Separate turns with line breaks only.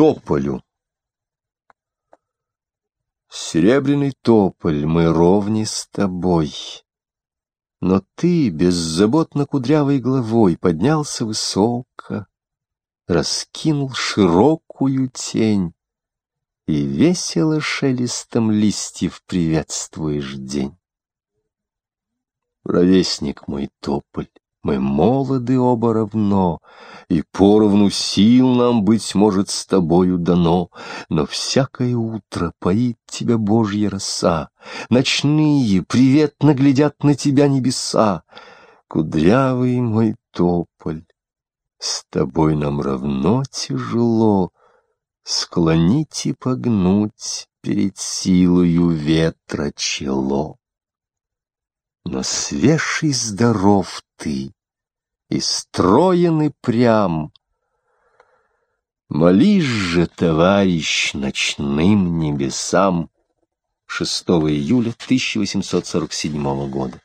тополю. Серебряный тополь, мы ровни с тобой. Но ты беззаботно кудрявой головой поднялся высоко, раскинул широкую тень и весело шелестом листьев приветствуешь день. Ровесник мой тополь, мы молоды оба равно, И поровну сил нам, быть может, с тобою дано, Но всякое утро поит тебя Божья роса, Ночные приветно глядят на тебя небеса. Кудрявый мой тополь, с тобой нам равно тяжело Склонить и погнуть перед силою ветра чело. Но свеж и здоров ты, и строен и прям. Молись же, товарищ, ночным небесам. 6 июля 1847 года.